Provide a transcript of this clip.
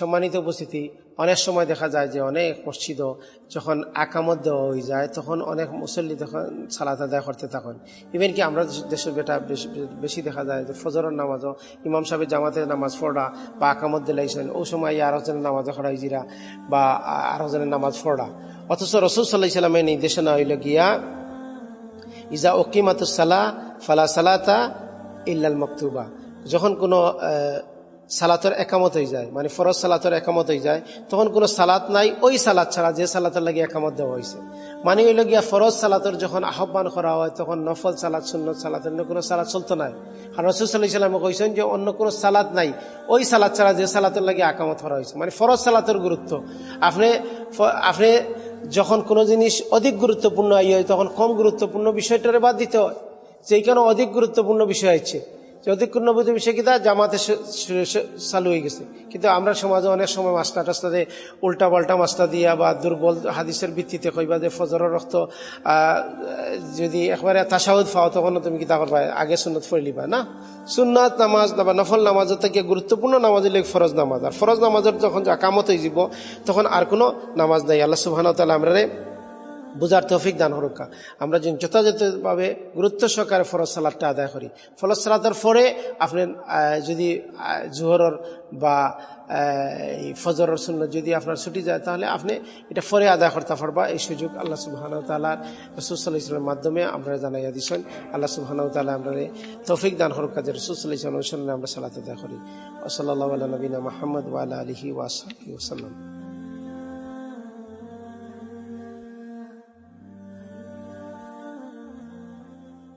সম্মানিত উপস্থিতি, অনেক সময় দেখা যায় যে অনেক মসজিদ যখন আকামত দেওয়া হয়ে যায়, তখন অনেক মুসল্লি তখন সালাত আদায় করতে থাকেন। ইভেন কি আমরা দেশের বেটা বেশি দেখা যায় যে ফজরের নামাজও ইমাম সাহেবের জামাতের নামাজ পড়া বা আকামত দিলাইছেন ও সময় আরও জনের নামাজ খড়াই জিরা বা আরও জনের নামাজ পড়া। অথচ রসুল সাল্লাহ সাল্লামের নির্দেশনা হইল গিয়া, ইজা ওকিমাতুসালা ফালা সালাতা ইল্লাল মকতুবা। যখন কোনো সালাতের একামত হয়ে যায়। মানে ফরজ সালাতের একামত হয়ে যায়। তখন কোনো সালাত নাই, ওই সালাত ছাড়া যে সালাতের লাগে একামত দেওয়া হয়েছে। মানে ওই লগিয়া ফরজ সালাতের যখন আহ্বান করা হয়, তখন নফল সালাত শূন্য সালাত, অন্য কোনো সালাত চলতো নাই। আর রসুল সাল্লাহ সাল্লামে কইছেন যে, অন্য কোনো সালাত নাই, ওই সালাত ছাড়া যে সালাতের লাগে একামত করা হয়েছে। মানে ফরজ সালাতের গুরুত্ব। আপনি আপনি যখন কোনো জিনিস অধিক গুরুত্বপূর্ণ হয়, তখন কম গুরুত্বপূর্ণ বিষয়টারে বাদ দিতে হয়। যেখানে অধিক গুরুত্বপূর্ণ বিষয় আছে যে অধিক গুরুত্বপূর্ণ বিষয় কিনা জামাতে চালু হয়ে গেছে। কিন্তু আমরা সমাজে অনেক সময় মাস্টার টাস্তাতে উল্টা পাল্টা মাস্টার দিয়া বা দুর্বল হাদিসের ভিত্তিতে কইবা যে ফজরের রক্ত যদি একবারে তাসাউদ ফাও তখন তুমি কিতা করবা আগে সুন্নত ফরে লিবা, না? সুন্নাত নামাজ বা নফল নামাজের থেকে গুরুত্বপূর্ণ নামাজ হলে ফরজ নামাজ। আর ফরজ নামাজের যখন কামত হয়ে যাব, তখন আর কোনো নামাজ নাই। আল্লাহ সুবাহ তাল্লাহ আমরা বুঝার তৌফিক দান হরক্কা আমরা যদি যথাযথভাবে গুরুত্ব সহকারে ফরজ সালাদটা আদায় করি। ফরজ সালাদের পরে আপনি যদি জোহরর বা ফজরের শূন্য যদি আপনার ছুটি যায়, তাহলে আপনি এটা ফরে আদায় করতে পারবা। এই সুযোগ আল্লাহ সুবাহান তাল্লাহ রসুসাল্লাহ ইসলামের মাধ্যমে আমরা জানাইয়া দিচ্ছেন আল্লাহ সুবাহান তাল্লাহ আমরা তৌফিক দান হরক্কা যে রসুসাল্লাহ ইসলাম আমরা সালাত আদায় করি। ওসল্লাহ নবীনা মাহমদ ওয়ালা আলহি ওয়াসাল্লাম